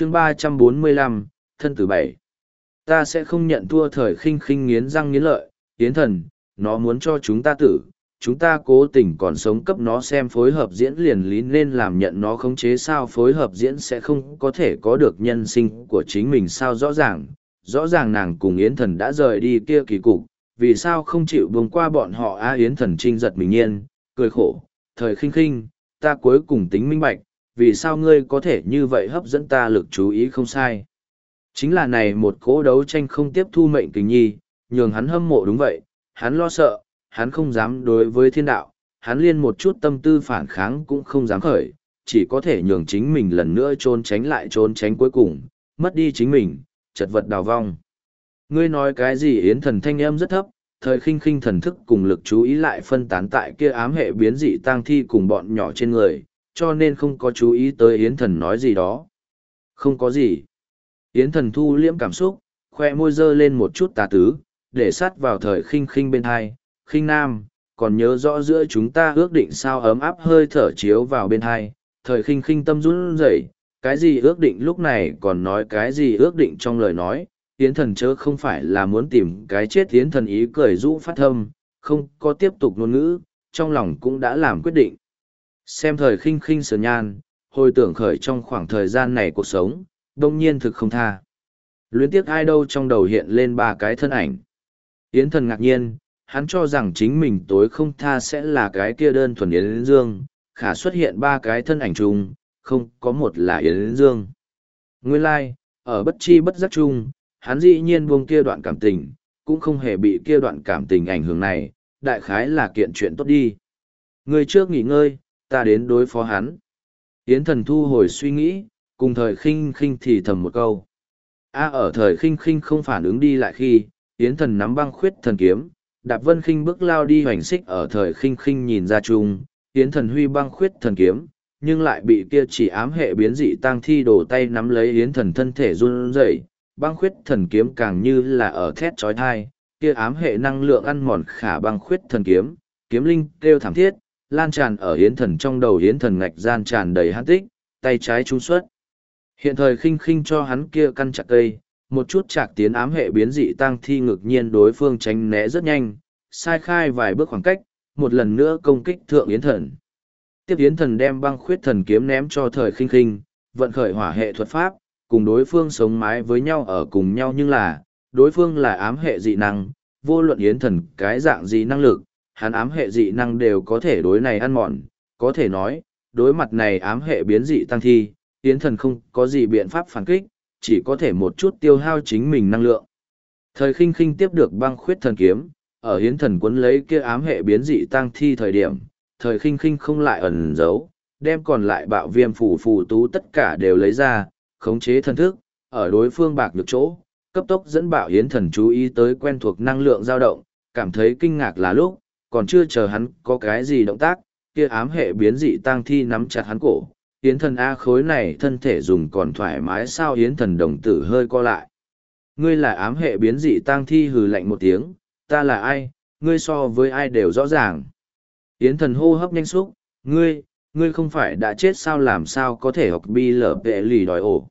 chương ba trăm bốn mươi lăm, thân tử bảy. Ta sẽ không nhận thua thời khinh khinh nghiến răng nghiến lợi, yến thần, nó muốn cho chúng ta tử, chúng ta cố tình còn sống cấp nó xem phối hợp diễn liền lý nên làm nhận nó khống chế sao phối hợp diễn sẽ không có thể có được nhân sinh của chính mình sao rõ ràng. Rõ ràng nàng cùng yến thần đã rời đi kia kỳ cục, vì sao không chịu buông qua bọn họ? A, yến thần trinh giật mình nhiên, cười khổ, thời khinh khinh, ta cuối cùng tính minh bạch vì sao ngươi có thể như vậy hấp dẫn ta lực chú ý không sai chính là này một cố đấu tranh không tiếp thu mệnh tình nhi nhường hắn hâm mộ đúng vậy hắn lo sợ hắn không dám đối với thiên đạo, hắn liên một chút tâm tư phản kháng cũng không dám khởi, chỉ có thể nhường chính mình lần nữa trốn tránh lại trốn tránh cuối cùng, mất đi chính mình, chật vật đào vong. Ngươi nói cái gì yến thần thanh âm rất thấp, thời khinh khinh thần thức cùng lực chú ý lại phân tán tại kia ám hệ biến dị tang thi cùng bọn nhỏ trên người, cho nên không có chú ý tới yến thần nói gì đó. Không có gì. Yến thần thu liễm cảm xúc, khoe môi dơ lên một chút tà tứ, để sát vào thời khinh khinh bên hai, khinh nam, còn nhớ rõ giữa chúng ta ước định sao ấm áp hơi thở chiếu vào bên hai, thời khinh khinh tâm run rẩy, cái gì ước định lúc này còn nói cái gì ước định trong lời nói, Yến thần chớ không phải là muốn tìm cái chết Yến thần ý cười rũ phát thâm, không có tiếp tục ngôn ngữ, trong lòng cũng đã làm quyết định. Xem thời khinh khinh sờ nhan, hồi tưởng khởi trong khoảng thời gian này cuộc sống, đông nhiên thực không tha. Luyến tiếc ai đâu trong đầu hiện lên ba cái thân ảnh. Yến thần ngạc nhiên, hắn cho rằng chính mình tối không tha sẽ là cái kia đơn thuần Yến Dương, khả xuất hiện ba cái thân ảnh chung, không có một là Yến Dương. Nguyên lai, like, ở bất chi bất giác chung, hắn dĩ nhiên buông kia đoạn cảm tình, cũng không hề bị kia đoạn cảm tình ảnh hưởng này, đại khái là kiện chuyện tốt đi. Người trước nghỉ ngơi, ta đến đối phó hắn. Yến thần thu hồi suy nghĩ, cùng thời khinh khinh thì thầm một câu. A ở thời khinh khinh không phản ứng đi lại khi, Yến thần nắm băng khuyết thần kiếm, đạp vân khinh bước lao đi hoành xích ở thời khinh khinh nhìn ra chung, Yến thần huy băng khuyết thần kiếm, nhưng lại bị kia chỉ ám hệ biến dị tăng thi đổ tay nắm lấy Yến thần thân thể run rẩy, băng khuyết thần kiếm càng như là ở thét trói thai, kia ám hệ năng lượng ăn mòn khả băng khuyết thần kiếm, kiếm linh kêu thảm thiết, lan tràn ở Yến thần trong đầu Yến thần ngạch gian tràn đầy hát tích, tay trái trung xuất. Hiện thời khinh khinh cho hắn kia căn chặt cây, một chút chạc tiến ám hệ biến dị tăng thi ngực nhiên đối phương tránh né rất nhanh, sai khai vài bước khoảng cách, một lần nữa công kích thượng yến thần. Tiếp yến thần đem băng khuyết thần kiếm ném cho thời khinh khinh, vận khởi hỏa hệ thuật pháp, cùng đối phương sống mái với nhau ở cùng nhau nhưng là, đối phương là ám hệ dị năng, vô luận yến thần cái dạng gì năng lực, hắn ám hệ dị năng đều có thể đối này ăn mòn, có thể nói, đối mặt này ám hệ biến dị tăng thi, yến thần không có gì biện pháp phản kích, chỉ có thể một chút tiêu hao chính mình năng lượng. Thời khinh khinh tiếp được băng khuyết thần kiếm, ở hiến thần quấn lấy kia ám hệ biến dị tăng thi thời điểm, thời khinh khinh không lại ẩn giấu, đem còn lại bạo viêm phủ phù tú tất cả đều lấy ra, khống chế thần thức, ở đối phương bạc được chỗ, cấp tốc dẫn bạo hiến thần chú ý tới quen thuộc năng lượng dao động, cảm thấy kinh ngạc là lúc, còn chưa chờ hắn có cái gì động tác, kia ám hệ biến dị tang thi nắm chặt hắn cổ, Yến thần A khối này thân thể dùng còn thoải mái sao Yến thần đồng tử hơi co lại. Ngươi là ám hệ biến dị tang thi hừ lạnh một tiếng, ta là ai, ngươi so với ai đều rõ ràng. Yến thần hô hấp nhanh xúc, ngươi, ngươi không phải đã chết sao làm sao có thể học bi lở vệ lì đòi ổ.